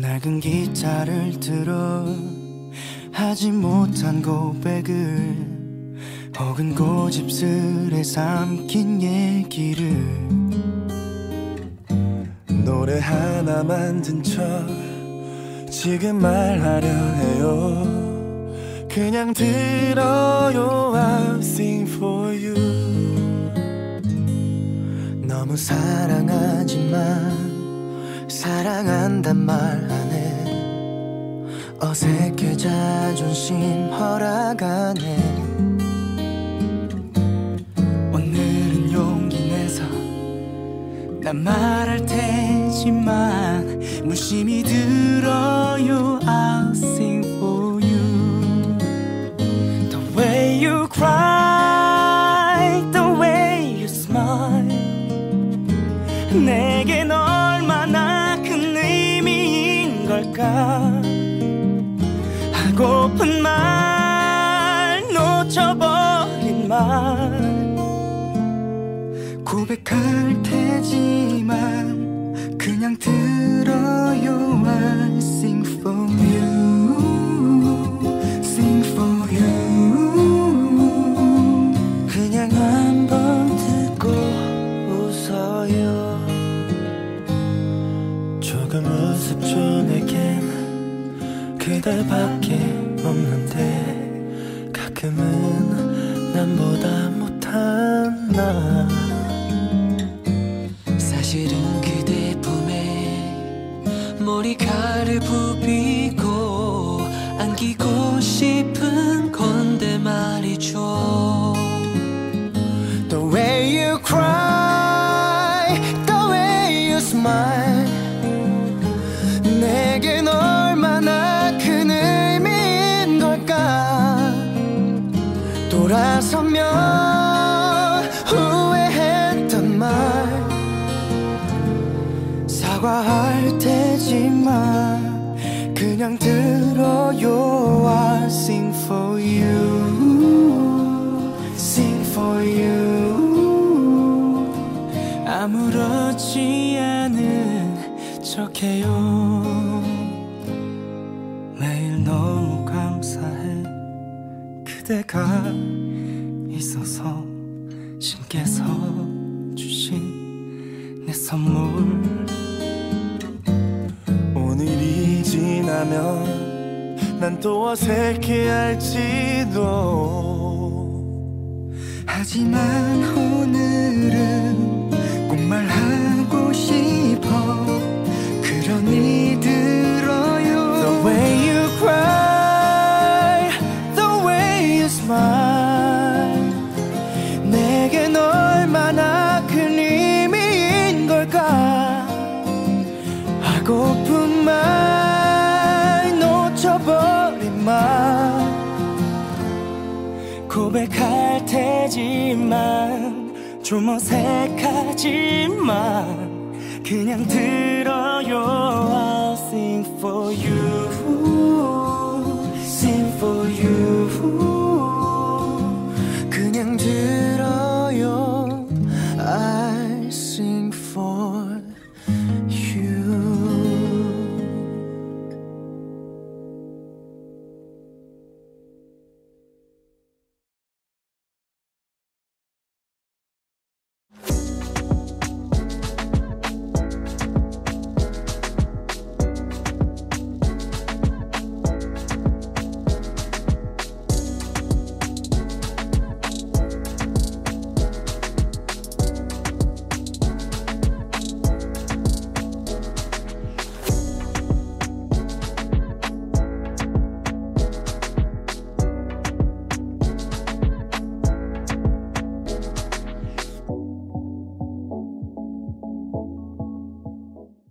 낡은 기타를 들어 하지 못한 고백을 혹은 고집스레 삼킨 얘기를 노래 하나 만든 척 지금 말하려 해요. 그냥 들어요 I'll sing for you. 너무 사랑하지만 사랑한단 말 어색해 자존심 허락 안해 오늘은 용기 내서 난 말할 테지만 무심히 들어요. I'll sing for you. The way you cry The way you smile. 내겐 얼마나 큰 의미인 걸까 하고픈 말 놓쳐버린 말. 고백할 테지만 그냥 들어요 I sing for you. Sing for you. 그냥 한번 듣고 웃어요. 조금 우습죠 내겐 그대밖에 없는데 가끔은 남보다 못한 나. 사실은 그대 품에 머리카락을 부비고 안기고 싶은 건데 말이죠. The way you cry, 돌아서면 후회했던 말. 사과할 테지만 그냥 들어요. I sing for you. sing for you 아무렇지 않은 척해요 매일 너무 감사해 그대가 있어서 신께서 주신 내 선물. 오늘이 지나면 난 또 어색해할지도. 하지만 오늘 고백할 테지만 좀 어색하지만 그냥 들어요 I'll sing for you sing for you 그냥 들어